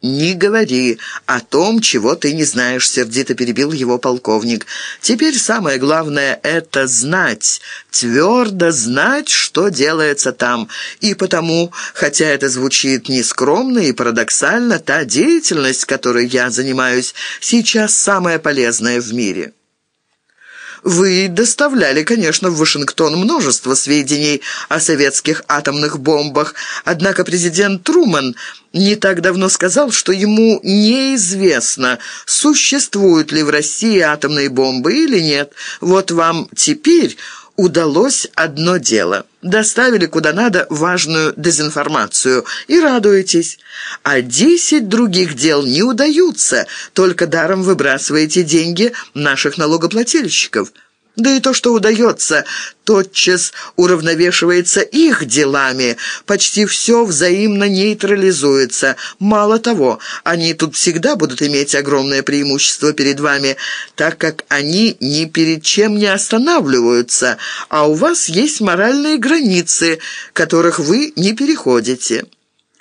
«Не говори о том, чего ты не знаешь», — сердито перебил его полковник. «Теперь самое главное — это знать, твердо знать, что делается там. И потому, хотя это звучит нескромно и парадоксально, та деятельность, которой я занимаюсь, сейчас самая полезная в мире». Вы доставляли, конечно, в Вашингтон множество сведений о советских атомных бомбах, однако президент Труман не так давно сказал, что ему неизвестно, существуют ли в России атомные бомбы или нет. Вот вам теперь удалось одно дело. Доставили куда надо важную дезинформацию и радуетесь. А десять других дел не удаются, только даром выбрасываете деньги наших налогоплательщиков. Да и то, что удается, тотчас уравновешивается их делами. Почти все взаимно нейтрализуется. Мало того, они тут всегда будут иметь огромное преимущество перед вами, так как они ни перед чем не останавливаются, а у вас есть моральные границы, которых вы не переходите».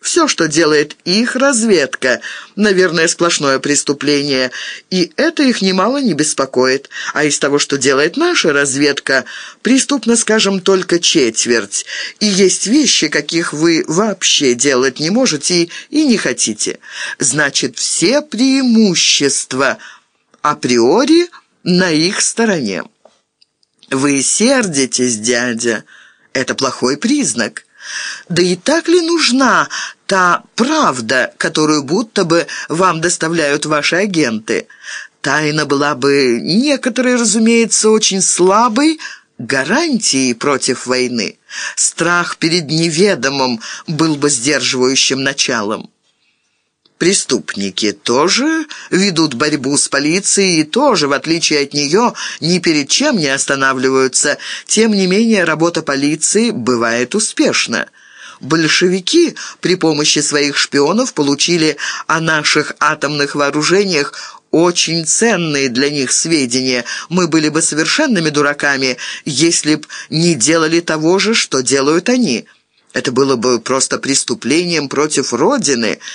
Все, что делает их разведка, наверное, сплошное преступление, и это их немало не беспокоит. А из того, что делает наша разведка, преступно, скажем, только четверть. И есть вещи, каких вы вообще делать не можете и не хотите. Значит, все преимущества априори на их стороне. Вы сердитесь, дядя. Это плохой признак. Да и так ли нужна та правда, которую будто бы вам доставляют ваши агенты? Тайна была бы некоторой, разумеется, очень слабой, гарантией против войны. Страх перед неведомым был бы сдерживающим началом. Преступники тоже ведут борьбу с полицией и тоже, в отличие от нее, ни перед чем не останавливаются. Тем не менее, работа полиции бывает успешна. Большевики при помощи своих шпионов получили о наших атомных вооружениях очень ценные для них сведения. Мы были бы совершенными дураками, если б не делали того же, что делают они. Это было бы просто преступлением против Родины –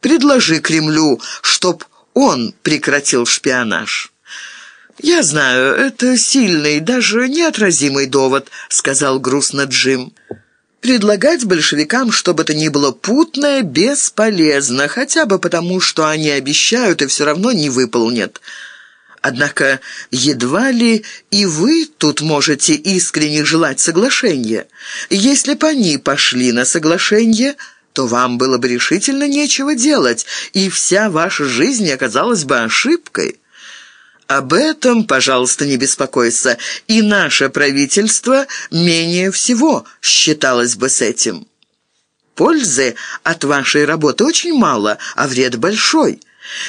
Предложи Кремлю, чтоб он прекратил шпионаж». «Я знаю, это сильный, даже неотразимый довод», — сказал грустно Джим. «Предлагать большевикам, чтобы это ни было путное, бесполезно, хотя бы потому, что они обещают и все равно не выполнят. Однако едва ли и вы тут можете искренне желать соглашения. Если бы они пошли на соглашение...» то вам было бы решительно нечего делать, и вся ваша жизнь оказалась бы ошибкой. Об этом, пожалуйста, не беспокойся, и наше правительство менее всего считалось бы с этим. Пользы от вашей работы очень мало, а вред большой.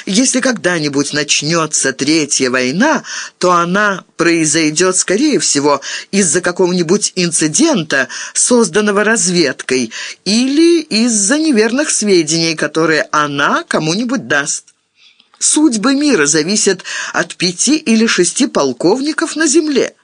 Если когда-нибудь начнется Третья война, то она произойдет, скорее всего, из-за какого-нибудь инцидента, созданного разведкой, или из-за неверных сведений, которые она кому-нибудь даст. Судьбы мира зависят от пяти или шести полковников на земле.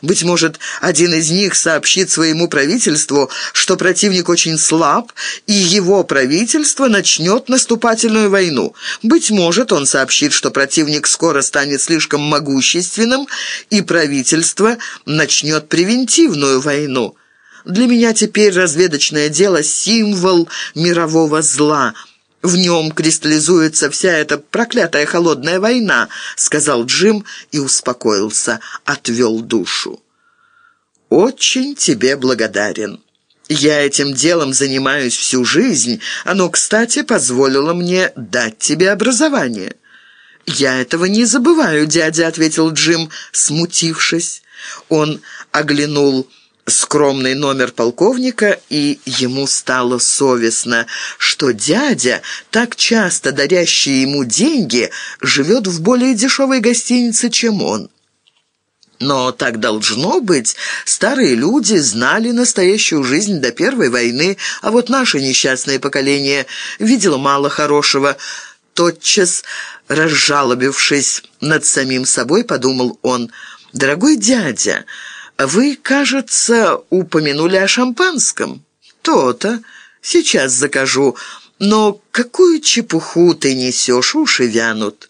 Быть может, один из них сообщит своему правительству, что противник очень слаб, и его правительство начнет наступательную войну. Быть может, он сообщит, что противник скоро станет слишком могущественным, и правительство начнет превентивную войну. Для меня теперь разведочное дело – символ мирового зла – в нем кристаллизуется вся эта проклятая холодная война», — сказал Джим и успокоился, отвел душу. «Очень тебе благодарен. Я этим делом занимаюсь всю жизнь. Оно, кстати, позволило мне дать тебе образование». «Я этого не забываю, дядя», — ответил Джим, смутившись. Он оглянул скромный номер полковника, и ему стало совестно, что дядя, так часто дарящий ему деньги, живет в более дешевой гостинице, чем он. Но так должно быть. Старые люди знали настоящую жизнь до Первой войны, а вот наше несчастное поколение видело мало хорошего. Тотчас, разжалобившись над самим собой, подумал он, «Дорогой дядя, «Вы, кажется, упомянули о шампанском?» «То-то. Сейчас закажу. Но какую чепуху ты несешь, уши вянут».